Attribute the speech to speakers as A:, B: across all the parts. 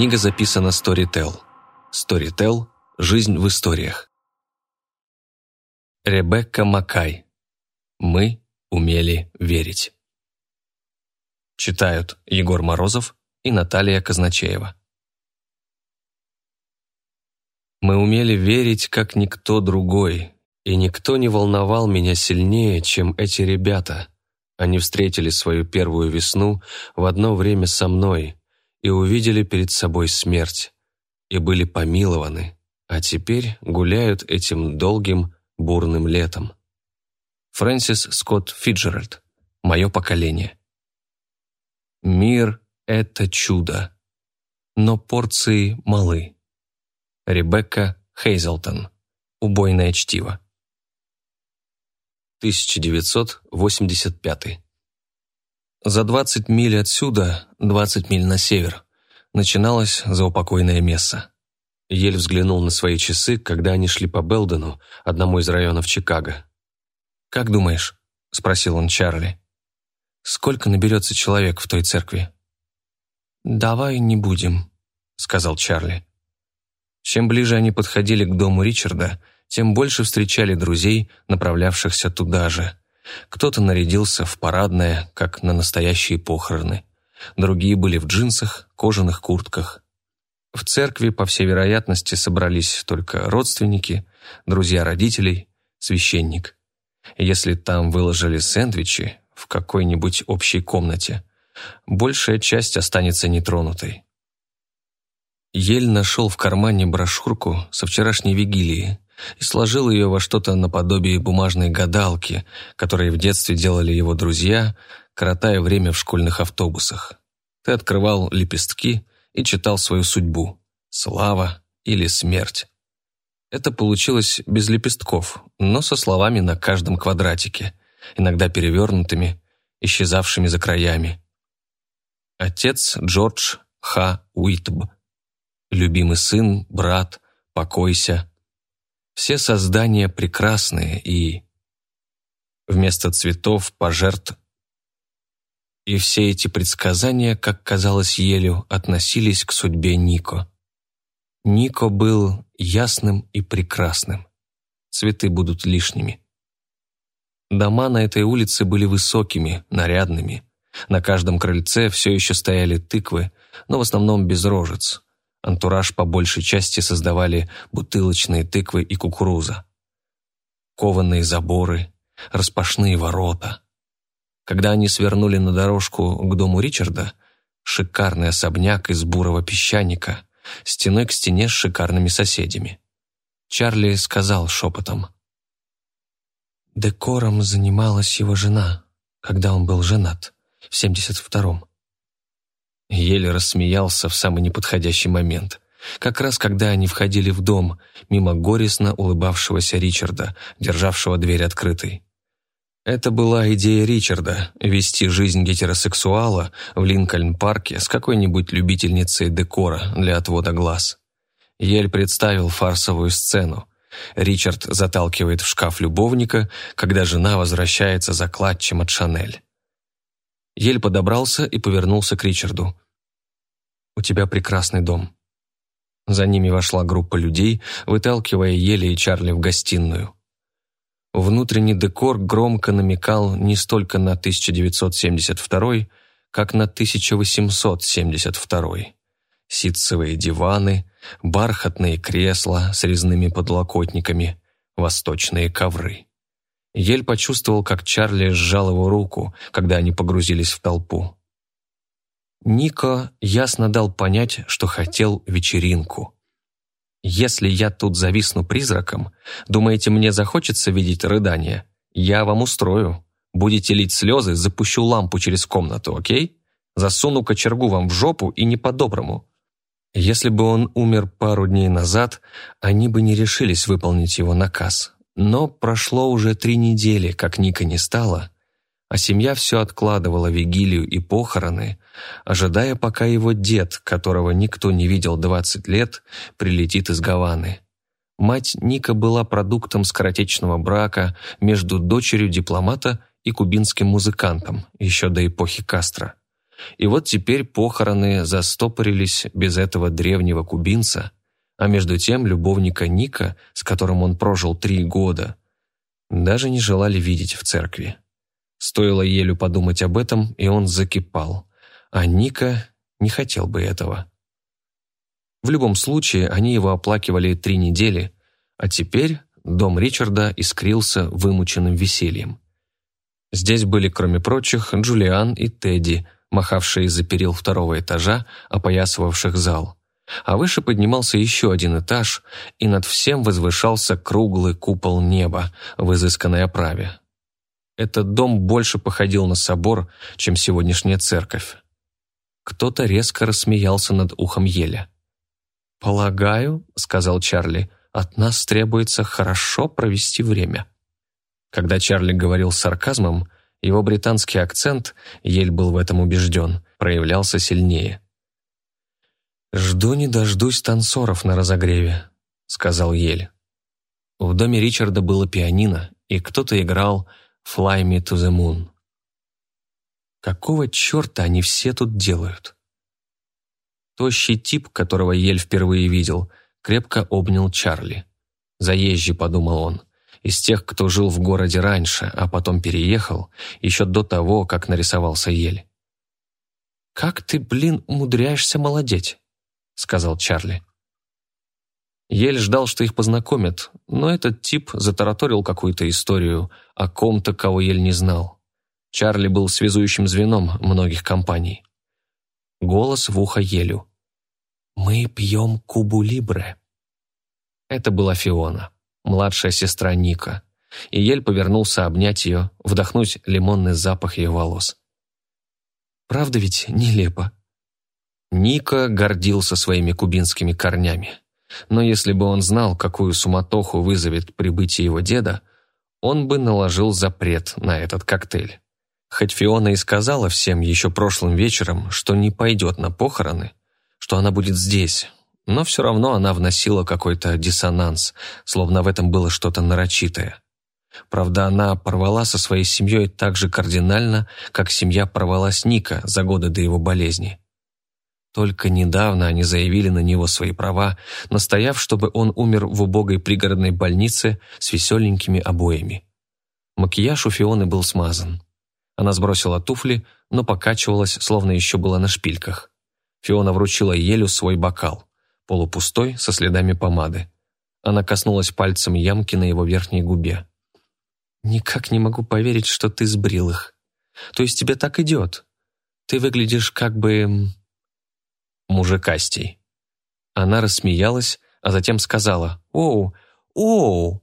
A: Книга записана Storytel. Storytel – жизнь в историях. Ребекка Макай. Мы умели верить. Читают Егор Морозов и Наталья Казначеева. Мы умели верить, как никто другой, и никто не волновал меня сильнее, чем эти ребята. Они встретили свою первую весну в одно время со мной и увидели перед собой смерть, и были помилованы, а теперь гуляют этим долгим бурным летом. Фрэнсис Скотт Фиджеральд. Мое поколение. Мир — это чудо, но порции малы. Ребекка Хейзелтон. Убойное чтиво. 1985. За 20 миль отсюда, 20 миль на север, начиналось заупокойное место. Ель взглянул на свои часы, когда они шли по Белдену, одному из районов Чикаго. «Как думаешь?» — спросил он Чарли. «Сколько наберется человек в той церкви?» «Давай не будем», — сказал Чарли. Чем ближе они подходили к дому Ричарда, тем больше встречали друзей, направлявшихся туда же. Кто-то нарядился в парадное, как на настоящие похороны. Другие были в джинсах, кожаных куртках. В церкви, по всей вероятности, собрались только родственники, друзья родителей, священник. Если там выложили сэндвичи в какой-нибудь общей комнате, большая часть останется нетронутой. Ель нашел в кармане брошюрку со вчерашней вигилии, и сложил ее во что-то наподобие бумажной гадалки, которые в детстве делали его друзья, коротая время в школьных автобусах. Ты открывал лепестки и читал свою судьбу – слава или смерть. Это получилось без лепестков, но со словами на каждом квадратике, иногда перевернутыми, исчезавшими за краями. Отец Джордж Х. Уитб. Любимый сын, брат, покойся, все создания прекрасные и... Вместо цветов пожертв и все эти предсказания, как казалось Елю, относились к судьбе Нико. Нико был ясным и прекрасным. Цветы будут лишними. Дома на этой улице были высокими, нарядными. На каждом крыльце все еще стояли тыквы, но в основном без рожец. Антураж по большей части создавали бутылочные тыквы и кукуруза. Кованые заборы, распашные ворота. Когда они свернули на дорожку к дому Ричарда, шикарный особняк из бурого песчаника, стеной к стене с шикарными соседями. Чарли сказал шепотом. Декором занималась его жена, когда он был женат, в 72-м. Еле рассмеялся в самый неподходящий момент. Как раз когда они входили в дом, мимо горестно улыбавшегося Ричарда, державшего дверь открытой. Это была идея Ричарда – вести жизнь гетеросексуала в Линкольн-парке с какой-нибудь любительницей декора для отвода глаз. Ель представил фарсовую сцену. Ричард заталкивает в шкаф любовника, когда жена возвращается за клатчем от Шанель. Ель подобрался и повернулся к Ричарду. «У тебя прекрасный дом». За ними вошла группа людей, выталкивая Ели и Чарли в гостиную. Внутренний декор громко намекал не столько на 1972, как на 1872. Ситцевые диваны, бархатные кресла с резными подлокотниками, восточные ковры. Ель почувствовал, как Чарли сжал его руку, когда они погрузились в толпу. Нико ясно дал понять, что хотел вечеринку. «Если я тут зависну призраком, думаете, мне захочется видеть рыдание? Я вам устрою. Будете лить слезы, запущу лампу через комнату, окей? Засуну кочергу вам в жопу и не по-доброму». Если бы он умер пару дней назад, они бы не решились выполнить его наказ. Но прошло уже три недели, как Ника не стало, а семья все откладывала вигилию и похороны, ожидая, пока его дед, которого никто не видел 20 лет, прилетит из Гаваны. Мать Ника была продуктом скоротечного брака между дочерью дипломата и кубинским музыкантом еще до эпохи Кастро. И вот теперь похороны застопорились без этого древнего кубинца, а между тем любовника Ника, с которым он прожил три года, даже не желали видеть в церкви. Стоило Елю подумать об этом, и он закипал, а Ника не хотел бы этого. В любом случае, они его оплакивали три недели, а теперь дом Ричарда искрился вымученным весельем. Здесь были, кроме прочих, Джулиан и Тедди, махавшие из-за перил второго этажа, опоясывавших зал. А выше поднимался еще один этаж, и над всем возвышался круглый купол неба в изысканной оправе. Этот дом больше походил на собор, чем сегодняшняя церковь. Кто-то резко рассмеялся над ухом Еля. «Полагаю», — сказал Чарли, — «от нас требуется хорошо провести время». Когда Чарли говорил с сарказмом, его британский акцент, Ель был в этом убежден, проявлялся сильнее. «Жду не дождусь танцоров на разогреве», — сказал Ель. В доме Ричарда было пианино, и кто-то играл «Fly me to the moon». Какого черта они все тут делают? Тощий тип, которого Ель впервые видел, крепко обнял Чарли. «Заезжий», — подумал он из тех, кто жил в городе раньше, а потом переехал, еще до того, как нарисовался ель. «Как ты, блин, умудряешься молодеть?» — сказал Чарли. Ель ждал, что их познакомят, но этот тип затараторил какую-то историю о ком-то, кого Ель не знал. Чарли был связующим звеном многих компаний. Голос в ухо Елю. «Мы пьем кубу либре». Это была Фиона младшая сестра Ника, и Ель повернулся обнять ее, вдохнуть лимонный запах ее волос. Правда ведь нелепо? Ника гордился своими кубинскими корнями. Но если бы он знал, какую суматоху вызовет прибытие его деда, он бы наложил запрет на этот коктейль. Хоть Фиона и сказала всем еще прошлым вечером, что не пойдет на похороны, что она будет здесь, но все равно она вносила какой-то диссонанс, словно в этом было что-то нарочитое. Правда, она порвала со своей семьей так же кардинально, как семья порвала с Ника за годы до его болезни. Только недавно они заявили на него свои права, настояв, чтобы он умер в убогой пригородной больнице с веселенькими обоями. Макияж у Фионы был смазан. Она сбросила туфли, но покачивалась, словно еще была на шпильках. Фиона вручила Елю свой бокал полупустой, со следами помады. Она коснулась пальцем ямки на его верхней губе. «Никак не могу поверить, что ты сбрил их. То есть тебе так идет? Ты выглядишь как бы...» «Мужикастей». Она рассмеялась, а затем сказала, «Оу, оу,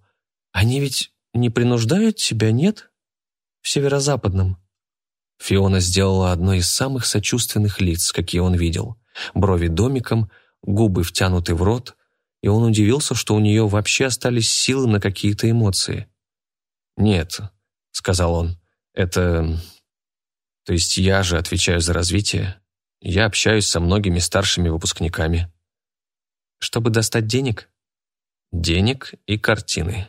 A: они ведь не принуждают тебя, нет? В северо-западном». Фиона сделала одно из самых сочувственных лиц, какие он видел. Брови домиком, губы втянуты в рот, и он удивился, что у нее вообще остались силы на какие-то эмоции. «Нет», — сказал он, — «это... То есть я же отвечаю за развитие. Я общаюсь со многими старшими выпускниками». «Чтобы достать денег?» «Денег и картины.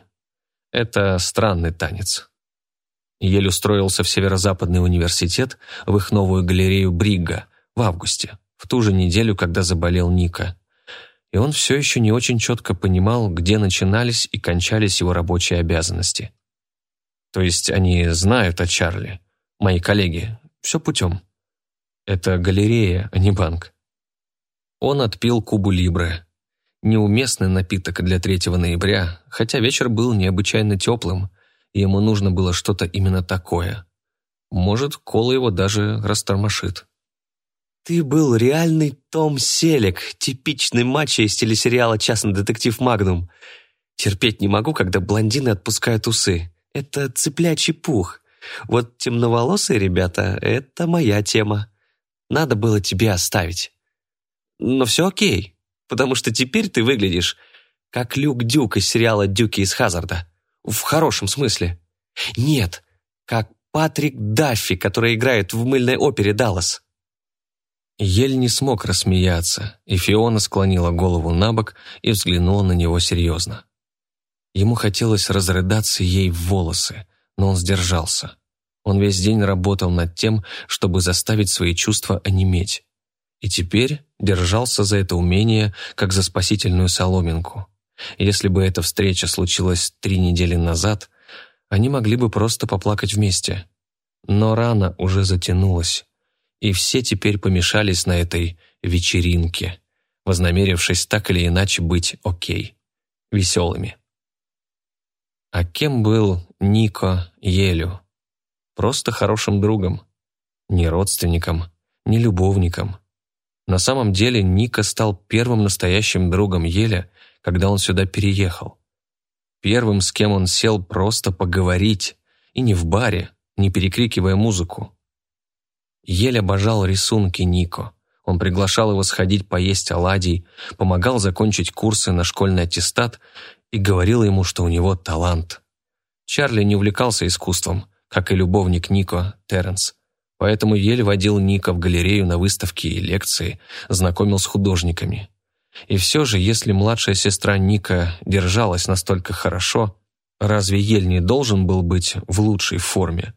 A: Это странный танец». Ель устроился в Северо-Западный университет в их новую галерею Бригга в августе в ту же неделю, когда заболел Ника. И он все еще не очень четко понимал, где начинались и кончались его рабочие обязанности. То есть они знают о Чарли, мои коллеги, все путем. Это галерея, а не банк. Он отпил кубу Либре. Неуместный напиток для 3 ноября, хотя вечер был необычайно теплым, и ему нужно было что-то именно такое. Может, кола его даже растормошит.
B: Ты был реальный Том Селек, типичный мачо из телесериала «Частный детектив Магнум». Терпеть не могу, когда блондины отпускают усы. Это цыплячий пух. Вот темноволосые ребята — это моя тема. Надо было тебе оставить. Но все окей, потому что теперь ты выглядишь как Люк Дюк из сериала «Дюки из Хазарда». В хорошем смысле. Нет, как Патрик Даффи, который играет в мыльной опере «Даллас».
A: Ель не смог рассмеяться, и Фиона склонила голову на бок и взглянула на него серьезно. Ему хотелось разрыдаться ей в волосы, но он сдержался. Он весь день работал над тем, чтобы заставить свои чувства онеметь. И теперь держался за это умение, как за спасительную соломинку. Если бы эта встреча случилась три недели назад, они могли бы просто поплакать вместе. Но рана уже затянулась, и все теперь помешались на этой вечеринке, вознамерившись так или иначе быть окей, веселыми. А кем был Нико Елю? Просто хорошим другом, не родственником, не любовником. На самом деле Ника стал первым настоящим другом Еля, когда он сюда переехал. Первым, с кем он сел просто поговорить, и не в баре, не перекрикивая музыку. Ель обожал рисунки Нико. Он приглашал его сходить поесть оладий, помогал закончить курсы на школьный аттестат и говорил ему, что у него талант. Чарли не увлекался искусством, как и любовник Нико, Терренс. Поэтому еле водил Ника в галерею на выставки и лекции, знакомил с художниками. И все же, если младшая сестра Ника держалась настолько хорошо, разве Ель не должен был быть в лучшей форме?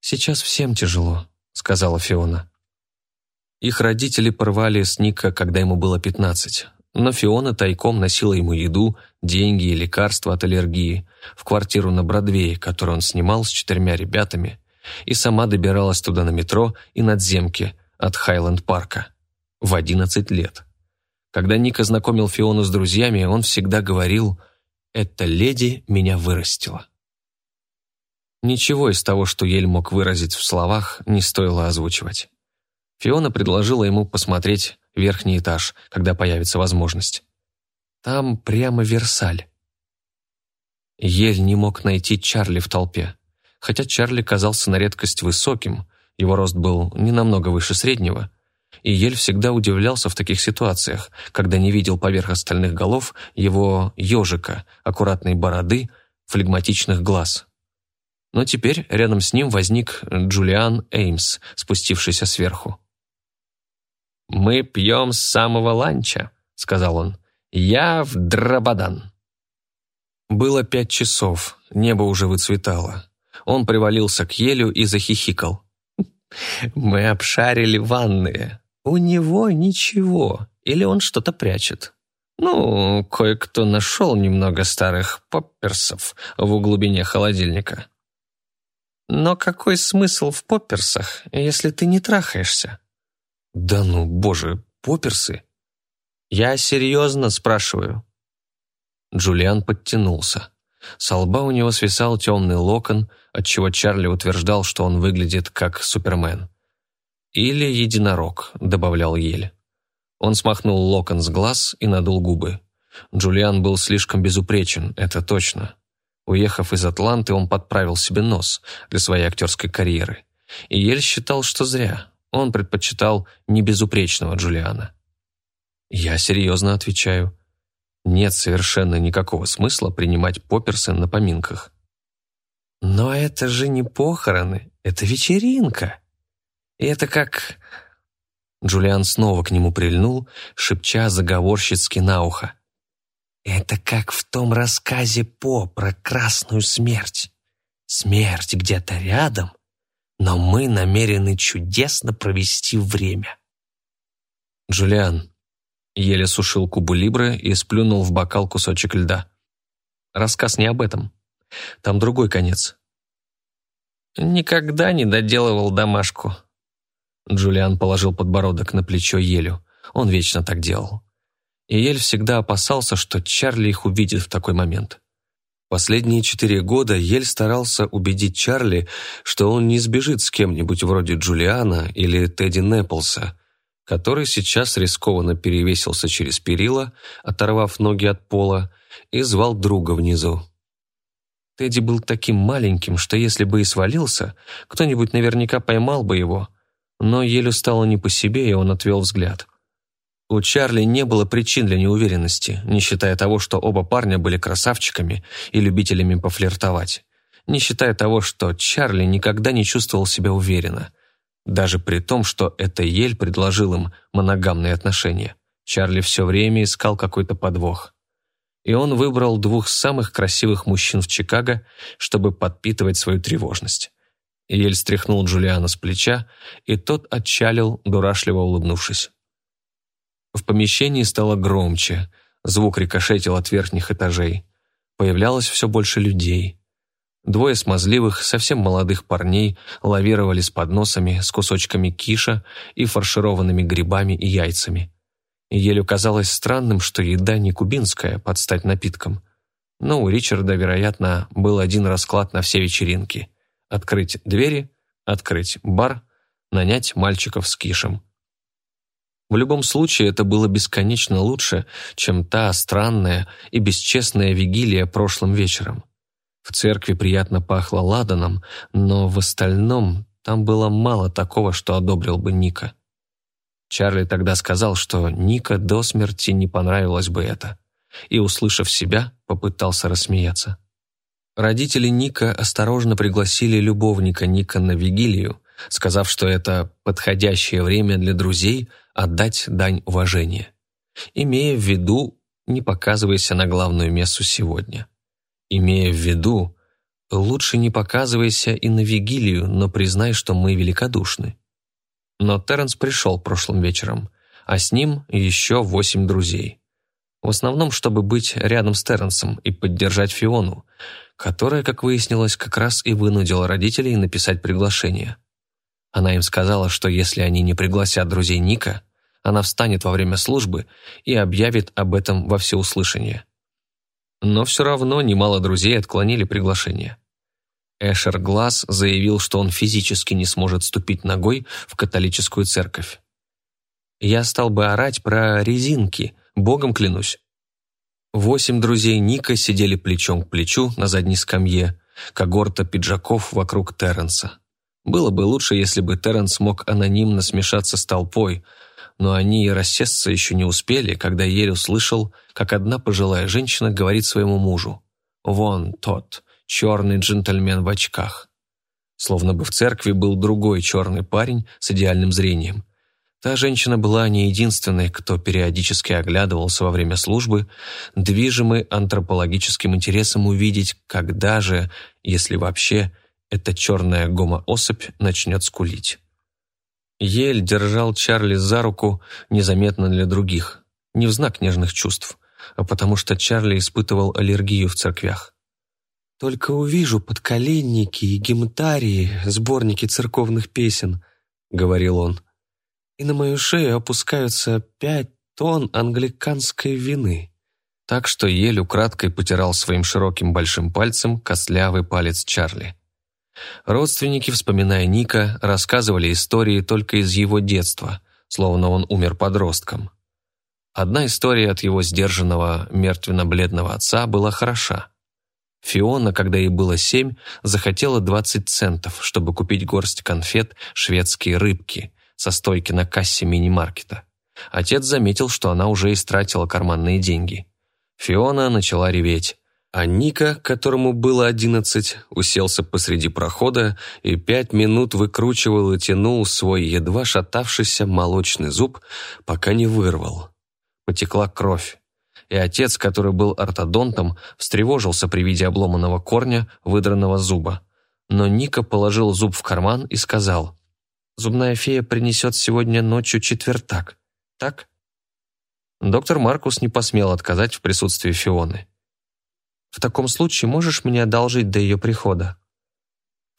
A: «Сейчас всем тяжело», — сказала Фиона. Их родители порвали с Ника, когда ему было пятнадцать, но Фиона тайком носила ему еду, деньги и лекарства от аллергии в квартиру на Бродвее, которую он снимал с четырьмя ребятами, и сама добиралась туда на метро и надземке от Хайленд-парка в одиннадцать лет. Когда Ника знакомил Фиону с друзьями, он всегда говорил «Эта леди меня вырастила». Ничего из того, что Ель мог выразить в словах, не стоило озвучивать. Фиона предложила ему посмотреть верхний этаж, когда появится возможность. Там прямо Версаль. Ель не мог найти Чарли в толпе. Хотя Чарли казался на редкость высоким, его рост был не намного выше среднего, и Ель всегда удивлялся в таких ситуациях, когда не видел поверх остальных голов его ежика, аккуратной бороды, флегматичных глаз. Но теперь рядом с ним возник Джулиан Эймс, спустившийся сверху. «Мы пьем с самого ланча», — сказал он. «Я в Драбадан». Было пять часов, небо уже выцветало. Он привалился к елю и захихикал. «Мы обшарили ванные. У него ничего, или он что-то прячет. Ну, кое-кто нашел немного старых попперсов в глубине холодильника. Но какой смысл в попперсах, если ты не трахаешься? Да ну, боже, попперсы? Я серьезно спрашиваю. Джулиан подтянулся. С лба у него свисал темный локон, отчего Чарли утверждал, что он выглядит как Супермен. «Или единорог», — добавлял Ель. Он смахнул локон с глаз и надул губы. Джулиан был слишком безупречен, это точно. Уехав из Атланты, он подправил себе нос для своей актерской карьеры. И Ель считал, что зря. Он предпочитал небезупречного Джулиана. Я серьезно отвечаю. Нет совершенно никакого смысла принимать Попперсы на поминках. Но это же не похороны, это вечеринка. И это как... Джулиан снова к нему прильнул, шепча заговорщицки на ухо. Это как в том рассказе По про красную смерть. Смерть где-то рядом, но мы намерены чудесно провести время. Джулиан еле сушил кубу либры и сплюнул в бокал кусочек льда. Рассказ не об этом. Там другой конец. Никогда не доделывал домашку. Джулиан положил подбородок на плечо Елю. Он вечно так делал и Ель всегда опасался, что Чарли их увидит в такой момент. Последние четыре года Ель старался убедить Чарли, что он не сбежит с кем-нибудь вроде Джулиана или Тедди Неплса, который сейчас рискованно перевесился через перила, оторвав ноги от пола, и звал друга внизу. Тедди был таким маленьким, что если бы и свалился, кто-нибудь наверняка поймал бы его, но Елю стало не по себе, и он отвел взгляд. У Чарли не было причин для неуверенности, не считая того, что оба парня были красавчиками и любителями пофлиртовать. Не считая того, что Чарли никогда не чувствовал себя уверенно. Даже при том, что это Ель предложил им моногамные отношения. Чарли все время искал какой-то подвох. И он выбрал двух самых красивых мужчин в Чикаго, чтобы подпитывать свою тревожность. Ель стряхнул Джулиана с плеча, и тот отчалил, дурашливо улыбнувшись. В помещении стало громче, звук рикошетил от верхних этажей. Появлялось все больше людей. Двое смазливых, совсем молодых парней лавировали с подносами, с кусочками киша и фаршированными грибами и яйцами. Елю казалось странным, что еда не кубинская, под стать напиткам. Но у Ричарда, вероятно, был один расклад на все вечеринки. Открыть двери, открыть бар, нанять мальчиков с кишем. В любом случае, это было бесконечно лучше, чем та странная и бесчестная вигилия прошлым вечером. В церкви приятно пахло ладаном, но в остальном там было мало такого, что одобрил бы Ника. Чарли тогда сказал, что Ника до смерти не понравилось бы это, и, услышав себя, попытался рассмеяться. Родители Ника осторожно пригласили любовника Ника на вигилию, сказав, что это подходящее время для друзей отдать дань уважения, имея в виду «не показывайся на главную мессу сегодня» имея в виду, лучше не показывайся и на вигилию, но признай, что мы великодушны. Но Терренс пришел прошлым вечером, а с ним еще восемь друзей. В основном, чтобы быть рядом с Терренсом и поддержать Фиону, которая, как выяснилось, как раз и вынудила родителей написать приглашение. Она им сказала, что если они не пригласят друзей Ника, она встанет во время службы и объявит об этом во всеуслышание но все равно немало друзей отклонили приглашение. Эшер Глаз заявил, что он физически не сможет ступить ногой в католическую церковь. Я стал бы орать про резинки, богом клянусь. Восемь друзей Ника сидели плечом к плечу на задней скамье, когорта пиджаков вокруг Терренса. Было бы лучше, если бы Терренс мог анонимно смешаться с толпой, но они и рассесться еще не успели, когда Ель услышал, как одна пожилая женщина говорит своему мужу «Вон тот, черный джентльмен в очках». Словно бы в церкви был другой черный парень с идеальным зрением. Та женщина была не единственной, кто периодически оглядывался во время службы, движимый антропологическим интересом увидеть, когда же, если вообще, эта черная гомоособь начнет скулить. Ель держал Чарли за руку незаметно для других, не в знак нежных чувств, а потому что Чарли испытывал аллергию в церквях. «Только увижу подколенники и гемтарии, сборники церковных песен», — говорил он, «и на мою шею опускаются пять тонн англиканской вины». Так что Ель украдкой потирал своим широким большим пальцем костлявый палец Чарли. Родственники, вспоминая Ника, рассказывали истории только из его детства, словно он умер подростком. Одна история от его сдержанного, мертвенно-бледного отца была хороша. Фиона, когда ей было семь, захотела 20 центов, чтобы купить горсть конфет «Шведские рыбки» со стойки на кассе мини-маркета. Отец заметил, что она уже истратила карманные деньги. Фиона начала реветь. А Ника, которому было одиннадцать, уселся посреди прохода и пять минут выкручивал и тянул свой едва шатавшийся молочный зуб, пока не вырвал. Потекла кровь. И отец, который был ортодонтом, встревожился при виде обломанного корня, выдранного зуба. Но Ника положил зуб в карман и сказал, «Зубная фея принесет сегодня ночью четвертак. Так?» Доктор Маркус не посмел отказать в присутствии Фионы. В таком случае можешь мне одолжить до ее прихода?»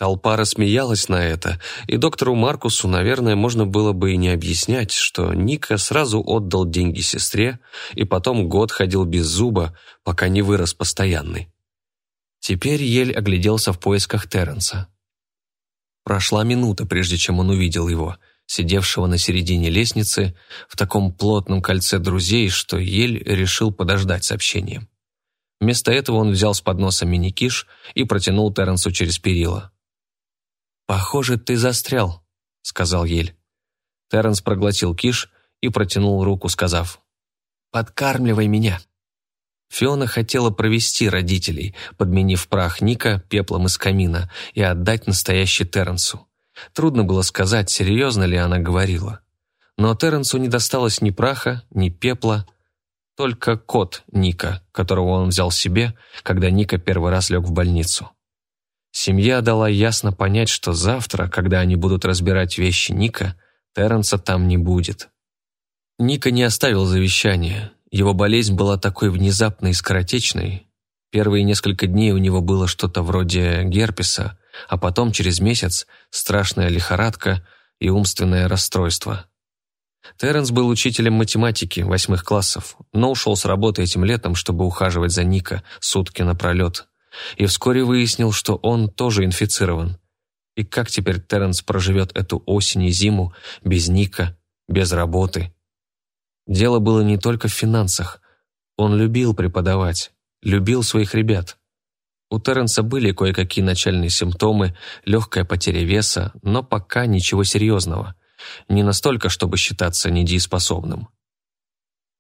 A: Толпа рассмеялась на это, и доктору Маркусу, наверное, можно было бы и не объяснять, что Ника сразу отдал деньги сестре и потом год ходил без зуба, пока не вырос постоянный. Теперь Ель огляделся в поисках Терренса. Прошла минута, прежде чем он увидел его, сидевшего на середине лестницы в таком плотном кольце друзей, что Ель решил подождать сообщением. Вместо этого он взял с подноса мини-киш и протянул Терренсу через перила. «Похоже, ты застрял», — сказал Ель. Терренс проглотил киш и протянул руку, сказав, «Подкармливай меня». Фиона хотела провести родителей, подменив прах Ника пеплом из камина и отдать настоящий Терренсу. Трудно было сказать, серьезно ли она говорила. Но Терренсу не досталось ни праха, ни пепла, только кот Ника, которого он взял себе, когда Ника первый раз лег в больницу. Семья дала ясно понять, что завтра, когда они будут разбирать вещи Ника, Терренса там не будет. Ника не оставил завещания. Его болезнь была такой внезапной и скоротечной. Первые несколько дней у него было что-то вроде герпеса, а потом через месяц страшная лихорадка и умственное расстройство. Терренс был учителем математики восьмых классов, но ушел с работы этим летом, чтобы ухаживать за Ника сутки напролет, и вскоре выяснил, что он тоже инфицирован. И как теперь Терренс проживет эту осень и зиму без Ника, без работы? Дело было не только в финансах. Он любил преподавать, любил своих ребят. У Терренса были кое-какие начальные симптомы, легкая потеря веса, но пока ничего серьезного. Не настолько, чтобы считаться недееспособным.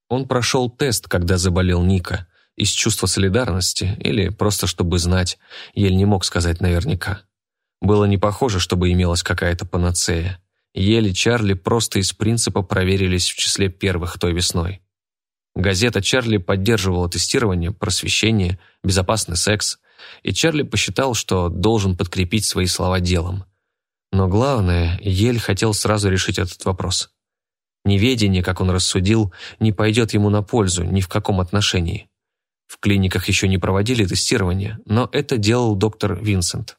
A: Он прошел тест, когда заболел Ника, из чувства солидарности или просто чтобы знать, Ель не мог сказать наверняка. Было не похоже, чтобы имелась какая-то панацея. Ель и Чарли просто из принципа проверились в числе первых той весной. Газета Чарли поддерживала тестирование, просвещение, безопасный секс, и Чарли посчитал, что должен подкрепить свои слова делом. Но главное, Ель хотел сразу решить этот вопрос. Неведение, как он рассудил, не пойдет ему на пользу ни в каком отношении. В клиниках еще не проводили тестирование, но это делал доктор Винсент.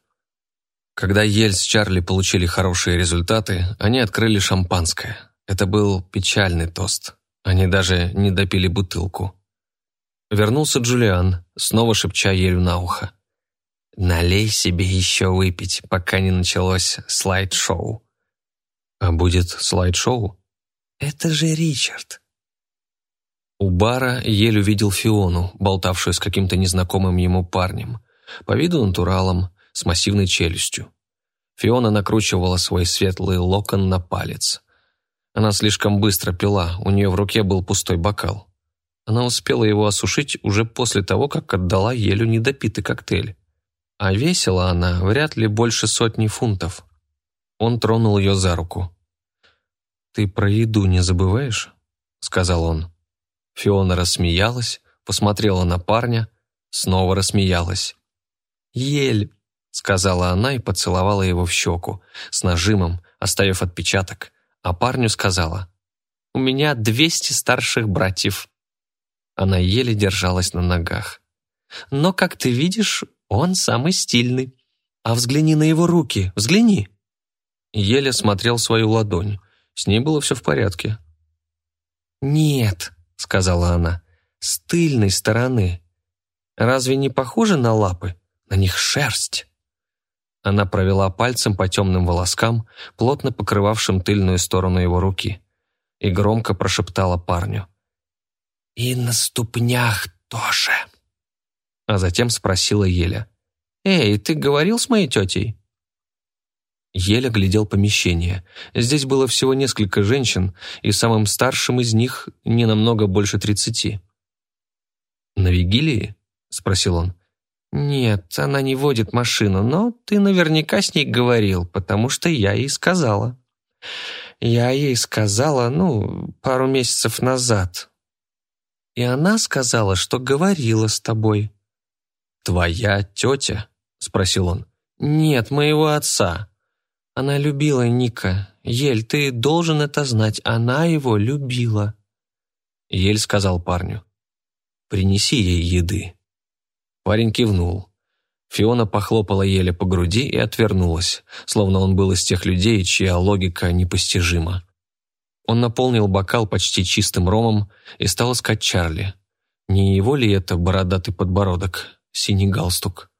A: Когда Ель с Чарли получили хорошие результаты, они открыли шампанское. Это был печальный тост. Они даже не допили бутылку. Вернулся Джулиан, снова шепча Елю на ухо. «Налей себе еще выпить, пока не началось слайд-шоу». «А будет слайд-шоу?» «Это же Ричард». У бара Ель увидел Фиону, болтавшую с каким-то незнакомым ему парнем. По виду натуралом, с массивной челюстью. Фиона накручивала свой светлый локон на палец. Она слишком быстро пила, у нее в руке был пустой бокал. Она успела его осушить уже после того, как отдала Елю недопитый коктейль. А весила она вряд ли больше сотни фунтов. Он тронул ее за руку. «Ты про еду не забываешь?» — сказал он. Фиона рассмеялась, посмотрела на парня, снова рассмеялась. «Ель!» — сказала она и поцеловала его в щеку, с нажимом, оставив отпечаток, а парню сказала, «У меня двести старших братьев». Она еле держалась на ногах. «Но, как ты видишь, он самый стильный. А взгляни на его руки, взгляни!» Еле смотрел свою ладонь. С ней было все в порядке. «Нет», — сказала она, — «с тыльной стороны. Разве не похоже на лапы? На них шерсть». Она провела пальцем по темным волоскам, плотно покрывавшим тыльную сторону его руки, и громко прошептала парню. «И на ступнях тоже». А затем спросила Еля. «Эй, ты говорил с моей тетей?» Еля глядел помещение. Здесь было всего несколько женщин, и самым старшим из них не намного больше тридцати. «На вигилии?» — спросил он. «Нет, она не водит машину, но ты наверняка с ней говорил, потому что я ей сказала». «Я ей сказала, ну, пару месяцев назад, и она сказала, что говорила с тобой». «Твоя тетя?» — спросил он. «Нет, моего отца. Она любила Ника. Ель, ты должен это знать, она его любила». Ель сказал парню. «Принеси ей еды». Парень кивнул. Фиона похлопала Еле по груди и отвернулась, словно он был из тех людей, чья логика непостижима. Он наполнил бокал почти чистым ромом и стал искать Чарли. Не его ли это бородатый подбородок, синий галстук?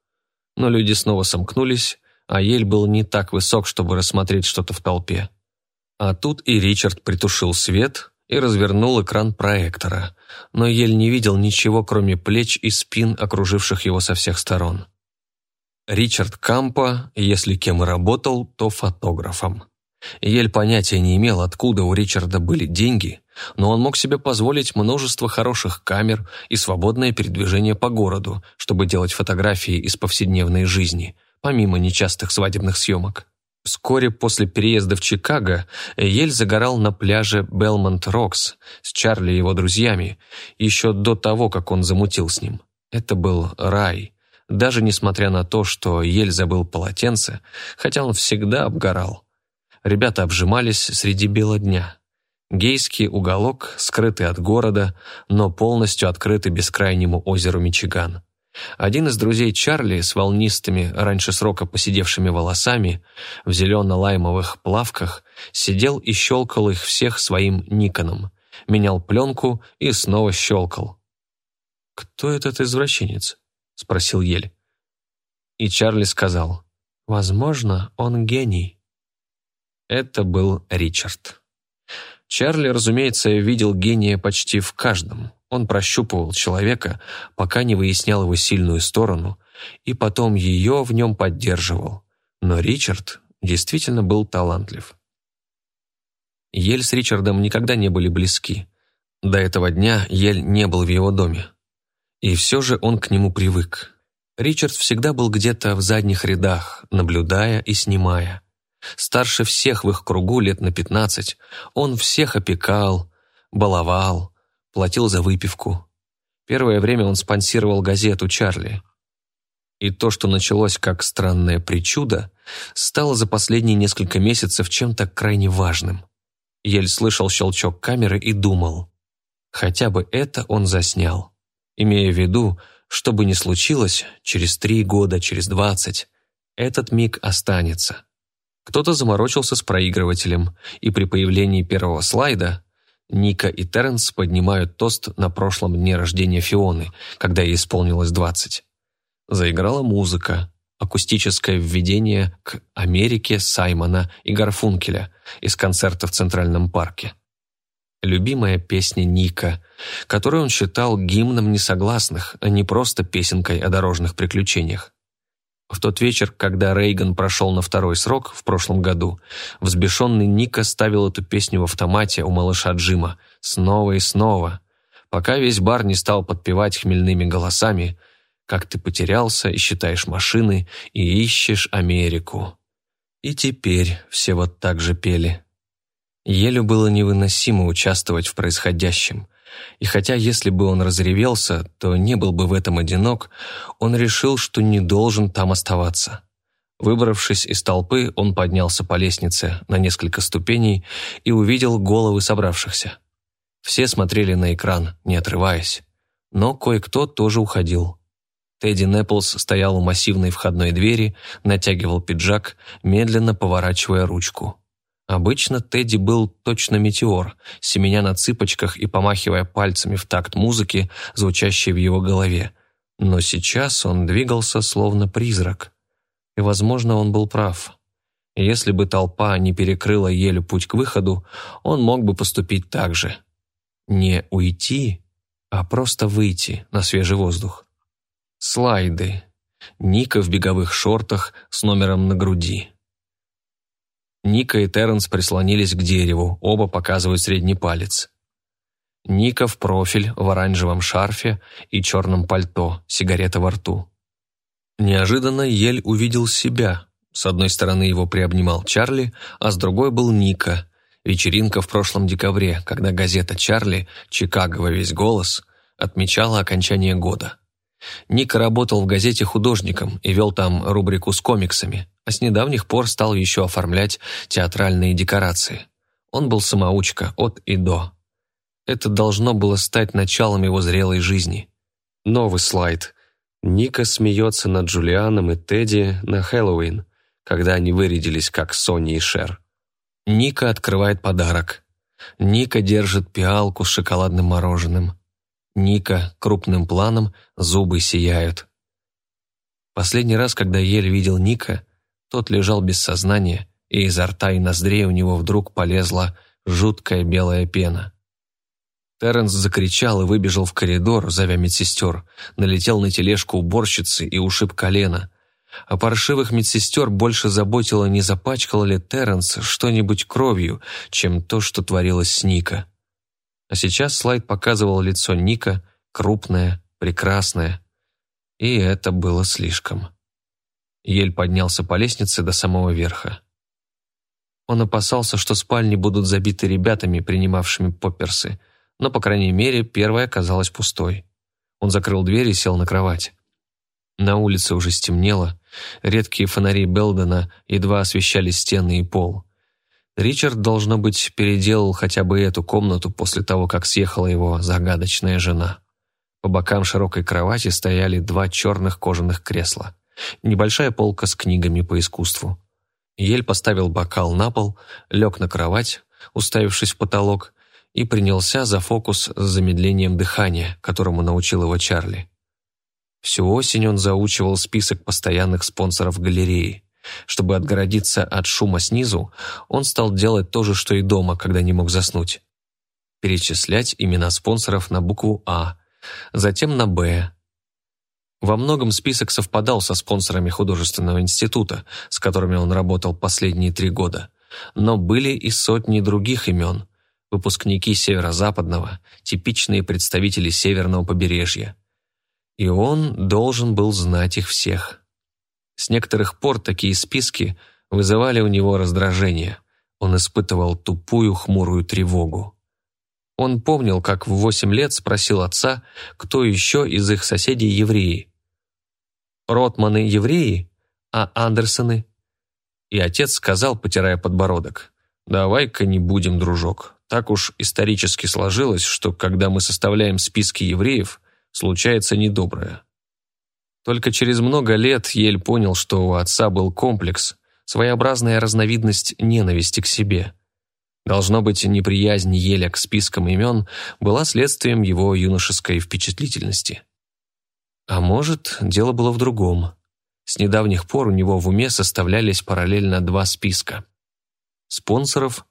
A: Но люди снова сомкнулись, а Ель был не так высок, чтобы рассмотреть что-то в толпе. А тут и Ричард притушил свет и развернул экран проектора, но Ель не видел ничего, кроме плеч и спин, окруживших его со всех сторон. Ричард Кампа, если кем и работал, то фотографом. Ель понятия не имел, откуда у Ричарда были деньги, но он мог себе позволить множество хороших камер и свободное передвижение по городу, чтобы делать фотографии из повседневной жизни, помимо нечастых свадебных съемок. Вскоре после переезда в Чикаго Ель загорал на пляже Белмонт Рокс с Чарли и его друзьями, еще до того, как он замутил с ним. Это был рай, даже несмотря на то, что ель забыл полотенце, хотя он всегда обгорал. Ребята обжимались среди бела дня. Гейский уголок, скрытый от города, но полностью открытый бескрайнему озеру Мичиган. Один из друзей Чарли с волнистыми, раньше срока посидевшими волосами, в зелено-лаймовых плавках, сидел и щелкал их всех своим Никоном, менял пленку и снова щелкал. «Кто этот извращенец?» — спросил Ель. И Чарли сказал, «Возможно, он гений». Это был Ричард. Чарли, разумеется, видел гения почти в каждом. Он прощупывал человека, пока не выяснял его сильную сторону, и потом ее в нем поддерживал. Но Ричард действительно был талантлив. Ель с Ричардом никогда не были близки. До этого дня Ель не был в его доме. И все же он к нему привык. Ричард всегда был где-то в задних рядах, наблюдая и снимая. Старше всех в их кругу лет на пятнадцать, он всех опекал, баловал, платил за выпивку. Первое время он спонсировал газету «Чарли». И то, что началось как странное причуда, стало за последние несколько месяцев чем-то крайне важным. Ель слышал щелчок камеры и думал, хотя бы это он заснял, имея в виду, что бы ни случилось, через три года, через двадцать, этот миг останется. Кто-то заморочился с проигрывателем, и при появлении первого слайда Ника и Терренс поднимают тост на прошлом дне рождения Фионы, когда ей исполнилось двадцать. Заиграла музыка, акустическое введение к Америке Саймона и Гарфункеля из концерта в Центральном парке. Любимая песня Ника, которую он считал гимном несогласных, а не просто песенкой о дорожных приключениях. В тот вечер, когда Рейган прошел на второй срок в прошлом году, взбешенный Ника ставил эту песню в автомате у малыша Джима снова и снова, пока весь бар не стал подпевать хмельными голосами «Как ты потерялся и считаешь машины и ищешь Америку». И теперь все вот так же пели. Елю было невыносимо участвовать в происходящем, и хотя если бы он разревелся, то не был бы в этом одинок, он решил, что не должен там оставаться. Выбравшись из толпы, он поднялся по лестнице на несколько ступеней и увидел головы собравшихся. Все смотрели на экран, не отрываясь. Но кое-кто тоже уходил. Тедди Нэпплс стоял у массивной входной двери, натягивал пиджак, медленно поворачивая ручку. Обычно Тедди был точно метеор, семеня на цыпочках и помахивая пальцами в такт музыки, звучащей в его голове. Но сейчас он двигался словно призрак. И, возможно, он был прав. Если бы толпа не перекрыла еле путь к выходу, он мог бы поступить так же. Не уйти, а просто выйти на свежий воздух. Слайды. Ника в беговых шортах с номером на груди. Ника и Терренс прислонились к дереву, оба показывают средний палец. Ника в профиль, в оранжевом шарфе и черном пальто, сигарета во рту. Неожиданно Ель увидел себя. С одной стороны его приобнимал Чарли, а с другой был Ника. Вечеринка в прошлом декабре, когда газета «Чарли», «Чикаго весь голос» отмечала окончание года. Ника работал в газете художником и вел там рубрику с комиксами а с недавних пор стал еще оформлять театральные декорации. Он был самоучка от и до. Это должно было стать началом его зрелой жизни. Новый слайд. Ника смеется над Джулианом и Тедди на Хэллоуин, когда они вырядились как Сони и Шер. Ника открывает подарок. Ника держит пиалку с шоколадным мороженым. Ника крупным планом зубы сияют. Последний раз, когда Ель видел Ника, тот лежал без сознания, и изо рта и ноздрей у него вдруг полезла жуткая белая пена. Терренс закричал и выбежал в коридор, зовя медсестер, налетел на тележку уборщицы и ушиб колено. А паршивых медсестер больше заботило, не запачкал ли Терренс что-нибудь кровью, чем то, что творилось с Ника. А сейчас слайд показывал лицо Ника, крупное, прекрасное. И это было слишком. Ель поднялся по лестнице до самого верха. Он опасался, что спальни будут забиты ребятами, принимавшими попперсы, но, по крайней мере, первая оказалась пустой. Он закрыл дверь и сел на кровать. На улице уже стемнело, редкие фонари Белдена едва освещали стены и пол. Ричард, должно быть, переделал хотя бы эту комнату после того, как съехала его загадочная жена. По бокам широкой кровати стояли два черных кожаных кресла. Небольшая полка с книгами по искусству. Ель поставил бокал на пол, лег на кровать, уставившись в потолок, и принялся за фокус с замедлением дыхания, которому научил его Чарли. Всю осень он заучивал список постоянных спонсоров галереи. Чтобы отгородиться от шума снизу, он стал делать то же, что и дома, когда не мог заснуть. Перечислять имена спонсоров на букву «А», затем на «Б». Во многом список совпадал со спонсорами художественного института, с которыми он работал последние три года. Но были и сотни других имен. Выпускники северо-западного, типичные представители северного побережья. И он должен был знать их всех. С некоторых пор такие списки вызывали у него раздражение. Он испытывал тупую хмурую тревогу. Он помнил, как в восемь лет спросил отца, кто еще из их соседей евреи. «Ротманы евреи, а Андерсоны?» И отец сказал, потирая подбородок, «Давай-ка не будем, дружок. Так уж исторически сложилось, что когда мы составляем списки евреев, случается недоброе. Только через много лет Ель понял, что у отца был комплекс, своеобразная разновидность ненависти к себе. Должно быть, неприязнь Еля к спискам имен была следствием его юношеской впечатлительности. А может, дело было в другом. С недавних пор у него в уме составлялись параллельно два списка – спонсоров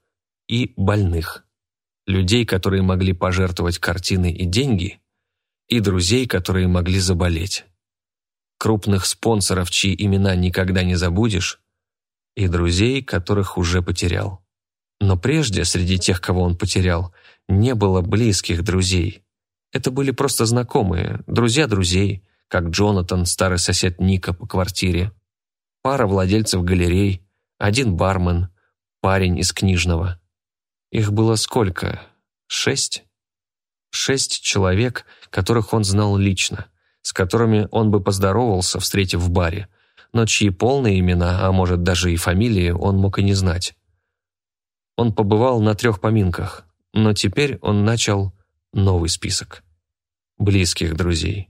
A: и больных. Людей, которые могли пожертвовать картины и деньги, и друзей, которые могли заболеть крупных спонсоров, чьи имена никогда не забудешь, и друзей, которых уже потерял. Но прежде среди тех, кого он потерял, не было близких друзей. Это были просто знакомые, друзья друзей, как Джонатан, старый сосед Ника по квартире, пара владельцев галерей, один бармен, парень из книжного. Их было сколько? Шесть? Шесть человек, которых он знал лично с которыми он бы поздоровался, встретив в баре, но чьи полные имена, а может даже и фамилии, он мог и не знать. Он побывал на трех поминках, но теперь он начал новый список. Близких друзей.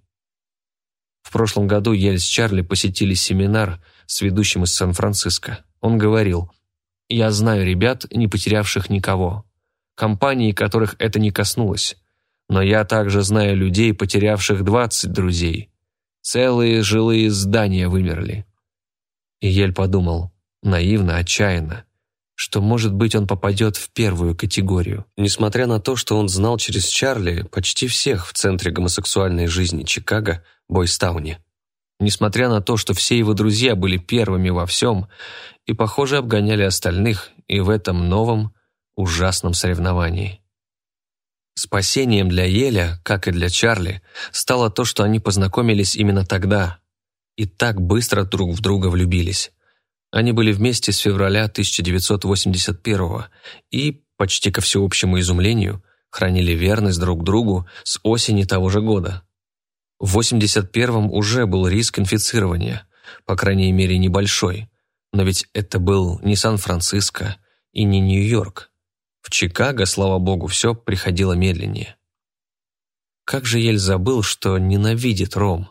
A: В прошлом году Ель с Чарли посетили семинар с ведущим из Сан-Франциско. Он говорил, «Я знаю ребят, не потерявших никого, компаний, которых это не коснулось, но я также знаю людей, потерявших двадцать друзей. Целые жилые здания вымерли. И Ель подумал, наивно, отчаянно, что, может быть, он попадет в первую категорию. Несмотря на то, что он знал через Чарли почти всех в центре гомосексуальной жизни Чикаго, Бойстауне. Несмотря на то, что все его друзья были первыми во всем и, похоже, обгоняли остальных и в этом новом, ужасном соревновании. Спасением для Еля, как и для Чарли, стало то, что они познакомились именно тогда и так быстро друг в друга влюбились. Они были вместе с февраля 1981 и, почти ко всеобщему изумлению, хранили верность друг другу с осени того же года. В 81-м уже был риск инфицирования, по крайней мере небольшой, но ведь это был не Сан-Франциско и не Нью-Йорк. В Чикаго, слава богу, все приходило медленнее. Как же Ель забыл, что ненавидит ром.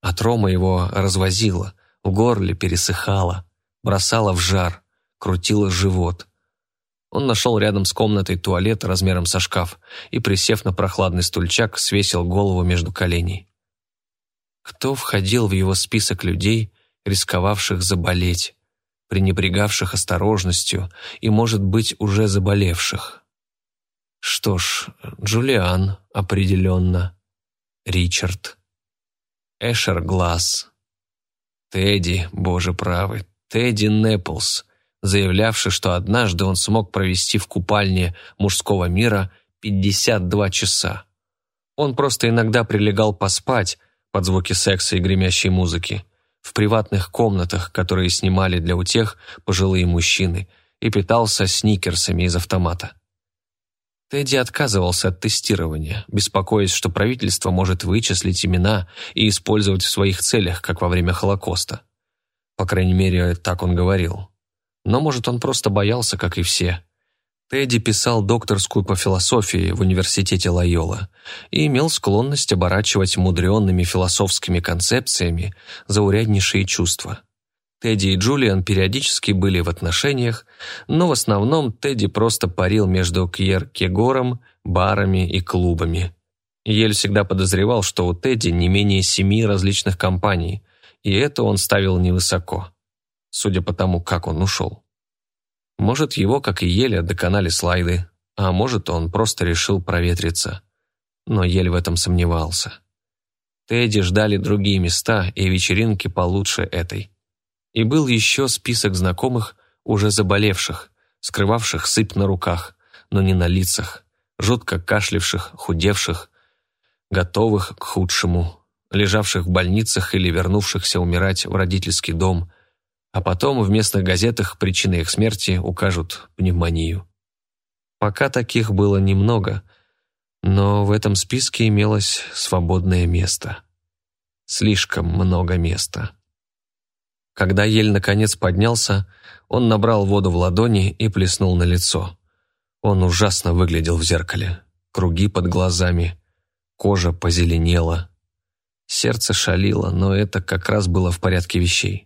A: От рома его развозило, в горле пересыхало, бросало в жар, крутило живот. Он нашел рядом с комнатой туалет размером со шкаф и, присев на прохладный стульчак, свесил голову между коленей. Кто входил в его список людей, рисковавших заболеть? Пренебрегавших осторожностью и, может быть, уже заболевших. Что ж, Джулиан определенно, Ричард, Эшер Глаз, Тедди, боже правый, Тедди Неплс, заявлявший, что однажды он смог провести в купальне мужского мира 52 часа. Он просто иногда прилегал поспать под звуки секса и гремящей музыки, в приватных комнатах, которые снимали для утех пожилые мужчины, и питался сникерсами из автомата. Тедди отказывался от тестирования, беспокоясь, что правительство может вычислить имена и использовать в своих целях, как во время Холокоста. По крайней мере, так он говорил. Но, может, он просто боялся, как и все. Тедди писал докторскую по философии в университете Лайола и имел склонность оборачивать мудренными философскими концепциями зауряднейшие чувства. Тедди и Джулиан периодически были в отношениях, но в основном Тедди просто парил между Кьер-Кегором, барами и клубами. Ель всегда подозревал, что у Тедди не менее семи различных компаний, и это он ставил невысоко, судя по тому, как он ушел. Может, его, как и Еля, доконали слайды, а может, он просто решил проветриться. Но Ель в этом сомневался. Тедди ждали другие места и вечеринки получше этой. И был еще список знакомых, уже заболевших, скрывавших сыпь на руках, но не на лицах, жутко кашлявших, худевших, готовых к худшему, лежавших в больницах или вернувшихся умирать в родительский дом, а потом в местных газетах причиной их смерти укажут пневмонию. Пока таких было немного, но в этом списке имелось свободное место. Слишком много места. Когда ель наконец поднялся, он набрал воду в ладони и плеснул на лицо. Он ужасно выглядел в зеркале. Круги под глазами, кожа позеленела. Сердце шалило, но это как раз было в порядке вещей.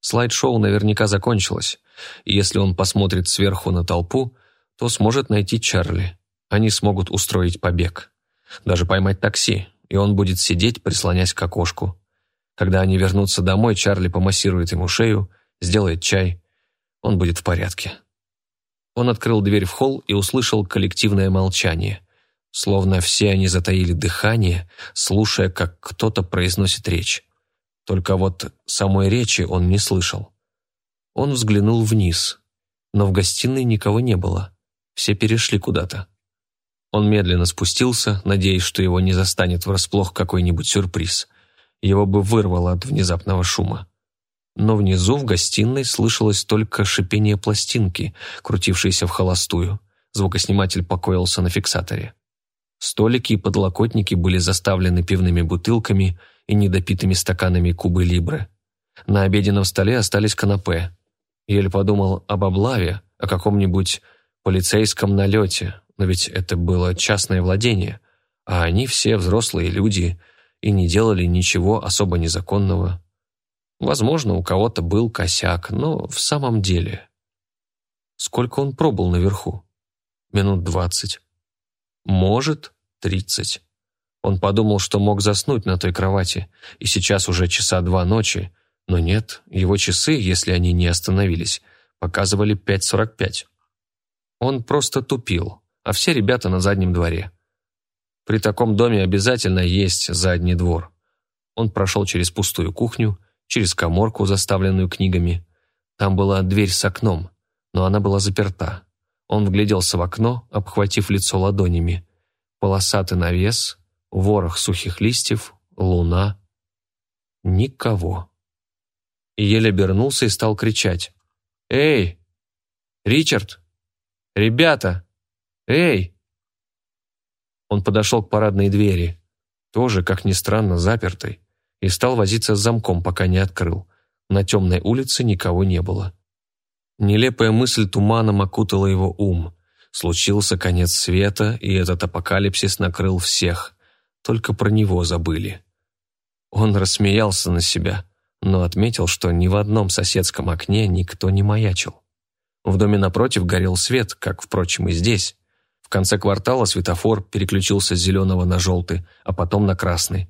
A: Слайд-шоу наверняка закончилось, и если он посмотрит сверху на толпу, то сможет найти Чарли. Они смогут устроить побег. Даже поймать такси, и он будет сидеть, прислонясь к окошку. Когда они вернутся домой, Чарли помассирует ему шею, сделает чай. Он будет в порядке. Он открыл дверь в холл и услышал коллективное молчание. Словно все они затаили дыхание, слушая, как кто-то произносит речь. Только вот самой речи он не слышал. Он взглянул вниз, но в гостиной никого не было. Все перешли куда-то. Он медленно спустился, надеясь, что его не застанет врасплох какой-нибудь сюрприз – его бы вырвало от внезапного шума. Но внизу в гостиной слышалось только шипение пластинки, крутившейся в холостую. Звукосниматель покоился на фиксаторе. Столики и подлокотники были заставлены пивными бутылками и недопитыми стаканами Кубы Либры. На обеденном столе остались канапе. Еле подумал об облаве, о каком-нибудь полицейском налете, но ведь это было частное владение, а они все взрослые люди, и не делали ничего особо незаконного. Возможно, у кого-то был косяк, но в самом деле... Сколько он пробыл наверху? Минут двадцать. Может, тридцать. Он подумал, что мог заснуть на той кровати, и сейчас уже часа два ночи, но нет, его часы, если они не остановились, показывали пять сорок пять. Он просто тупил, а все ребята на заднем дворе. При таком доме обязательно есть задний двор. Он прошел через пустую кухню, через коморку, заставленную книгами. Там была дверь с окном, но она была заперта. Он вгляделся в окно, обхватив лицо ладонями. Полосатый навес, ворох сухих листьев, луна. Никого. Еле обернулся и стал кричать. «Эй! Ричард! Ребята! Эй!» Он подошел к парадной двери, тоже, как ни странно, запертой, и стал возиться с замком, пока не открыл. На темной улице никого не было. Нелепая мысль туманом окутала его ум. Случился конец света, и этот апокалипсис накрыл всех. Только про него забыли. Он рассмеялся на себя, но отметил, что ни в одном соседском окне никто не маячил. В доме напротив горел свет, как, впрочем, и здесь. В конце квартала светофор переключился с зеленого на желтый, а потом на красный.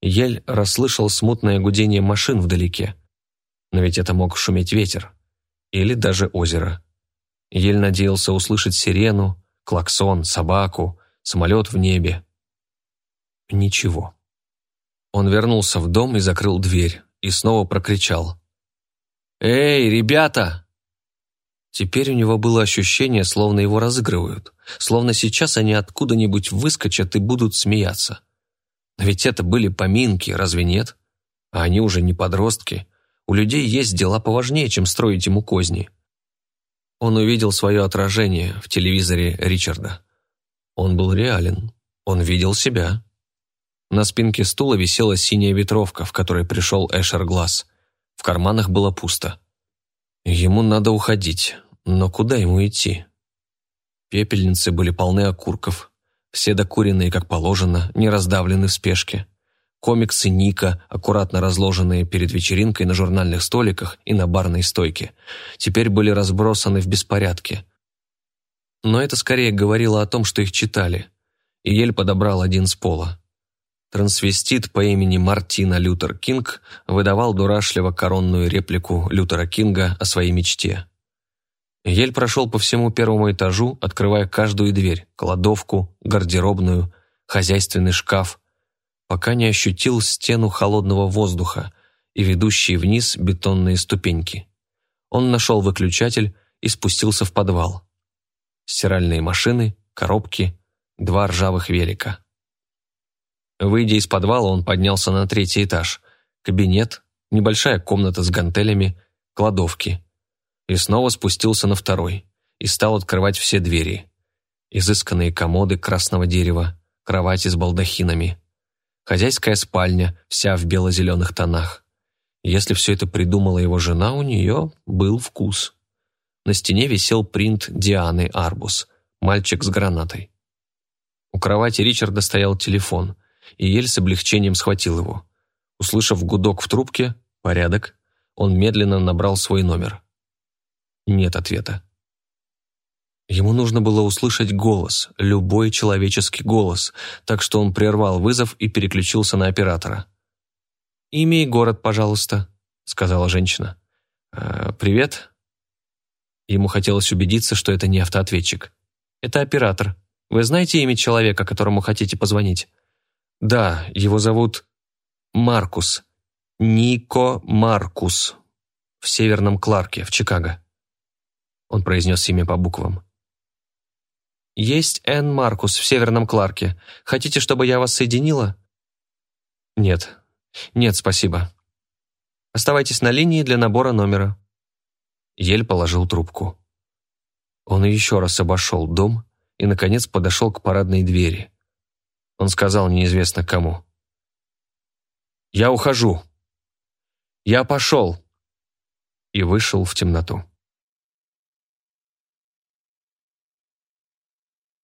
A: Ель расслышал смутное гудение машин вдалеке. Но ведь это мог шуметь ветер. Или даже озеро. Ель надеялся услышать сирену, клаксон, собаку, самолет в небе. Ничего. Он вернулся в дом и закрыл дверь, и снова прокричал. «Эй, ребята!» Теперь у него было ощущение, словно его разыгрывают, словно сейчас они откуда-нибудь выскочат и будут смеяться. Но ведь это были поминки, разве нет? А они уже не подростки. У людей есть дела поважнее, чем строить ему козни. Он увидел свое отражение в телевизоре Ричарда. Он был реален. Он видел себя. На спинке стула висела синяя ветровка, в которой пришел Эшер Глаз. В карманах было пусто. Ему надо уходить, но куда ему идти? Пепельницы были полны окурков, все докуренные, как положено, не раздавлены в спешке. Комиксы Ника, аккуратно разложенные перед вечеринкой на журнальных столиках и на барной стойке, теперь были разбросаны в беспорядке. Но это скорее говорило о том, что их читали. И Ель подобрал один с пола. Трансвестит по имени Мартина Лютер Кинг выдавал дурашливо коронную реплику Лютера Кинга о своей мечте. Ель прошел по всему первому этажу, открывая каждую дверь, кладовку, гардеробную, хозяйственный шкаф, пока не ощутил стену холодного воздуха и ведущие вниз бетонные ступеньки. Он нашел выключатель и спустился в подвал. Стиральные машины, коробки, два ржавых велика. Выйдя из подвала, он поднялся на третий этаж. Кабинет, небольшая комната с гантелями, кладовки. И снова спустился на второй и стал открывать все двери. Изысканные комоды красного дерева, кровати с балдахинами, Хозяйская спальня, вся в бело-зеленых тонах. Если все это придумала его жена, у нее был вкус. На стене висел принт Дианы Арбус, мальчик с гранатой. У кровати Ричарда стоял телефон, и Ель с облегчением схватил его. Услышав гудок в трубке, порядок, он медленно набрал свой номер. Нет ответа. Ему нужно было услышать голос, любой человеческий голос, так что он прервал вызов и переключился на оператора. «Имя и город, пожалуйста», — сказала женщина. «Э, «Привет». Ему хотелось убедиться, что это не автоответчик. «Это оператор. Вы знаете имя человека, которому хотите позвонить?» «Да, его зовут Маркус. Нико Маркус. В Северном Кларке, в Чикаго». Он произнес имя по буквам. «Есть Энн Маркус в Северном Кларке. Хотите, чтобы я вас соединила?» «Нет. Нет, спасибо. Оставайтесь на линии для набора номера». Ель положил трубку. Он еще раз обошел дом и, наконец, подошел к парадной двери. Он сказал неизвестно кому. «Я ухожу. Я пошел!» и вышел в темноту.